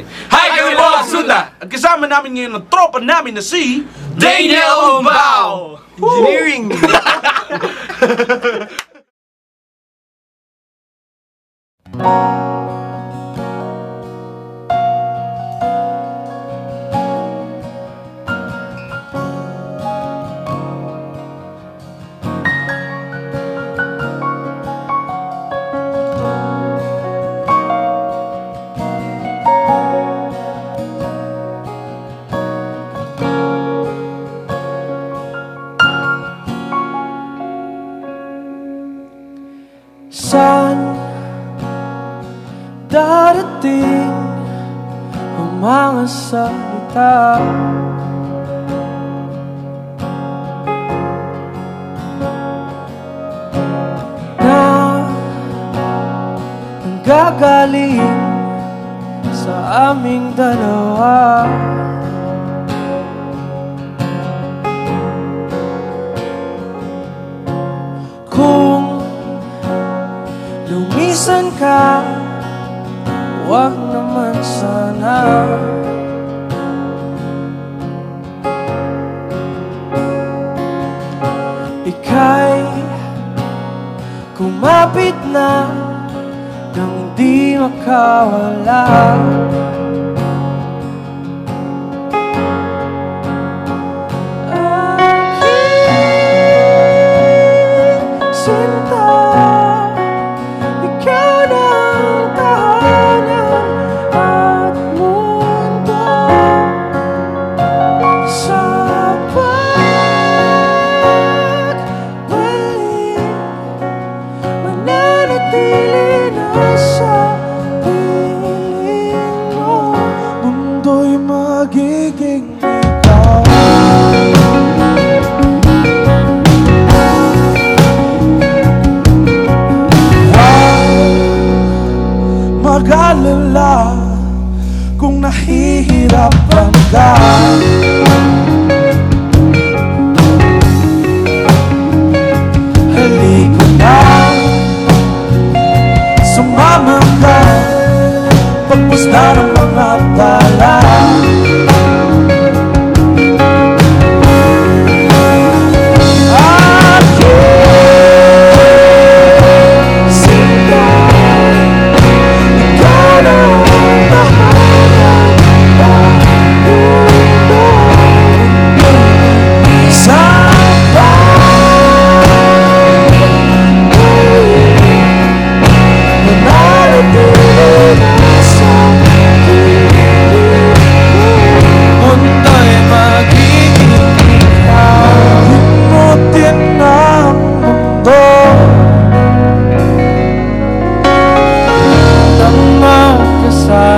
Hi kami mga Sunda! At kasama namin ngayon ang tropa namin na si Daniel Umbao! Engineering! Saan mga salita? Na nanggagaling sa aming dalawa Kung Lumisan ka Huwag naman sana. Ika'y Kumapit na Nang di makawala nahihirapan ka Halika na Sumama ka Pagpus na ng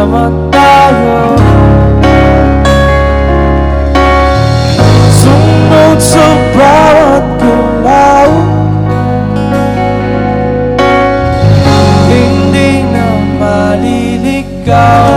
magkasama tayo Sumunod sa bawat galaw Hindi na maliligaw.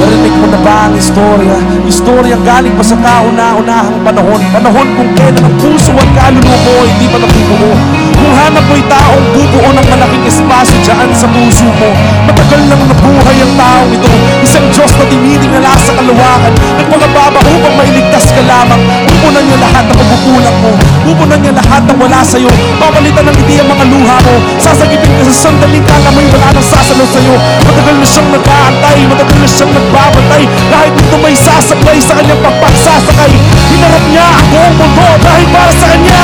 Narinig mo na ba ang istorya? Istoryang galing pa sa kauna-unahang panahon? Panahon kung kailan ang puso at kaluluwa mo hindi pa nabubuo Kung hanap mo'y taong bubuo ng malaking espasyo dyan sa puso mo. Matagal nang nabuhay ang taong ito. Isang Diyos na tinitingala sa kaluwakan. Nagpangababa upang mailigtas ka lamang. Pupunan niya lahat ng pagkukulang mo. Pupunan niya lahat ng wala sa'yo. Papalitan ng hindi ang mga luha mo. Sasagipin ka sa sandaling kala mo'y wala nang sasalo sa'yo. Matagal na siyang nag-aantay. Matagal na siyang nagbabantay Kahit ito may sasakay sa kanyang pagpagsasakay Hinarap niya ang buong mundo dahil para sa kanya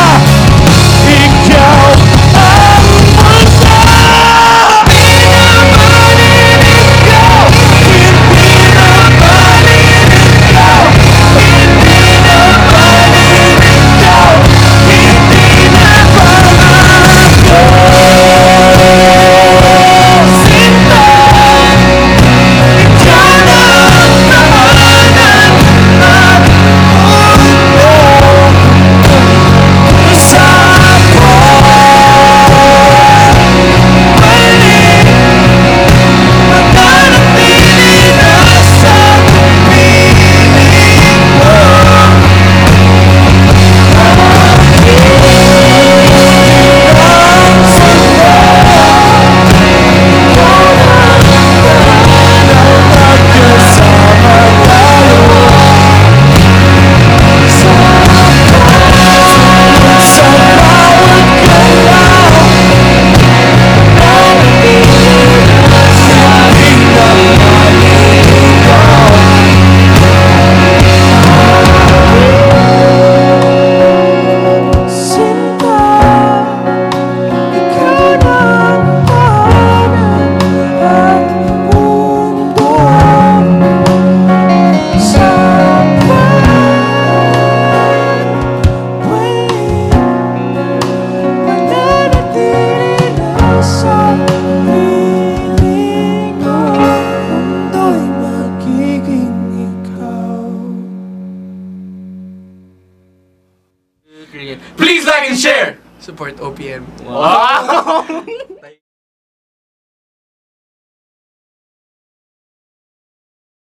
Korean. Please like and share! Support OPM. Wow! wow.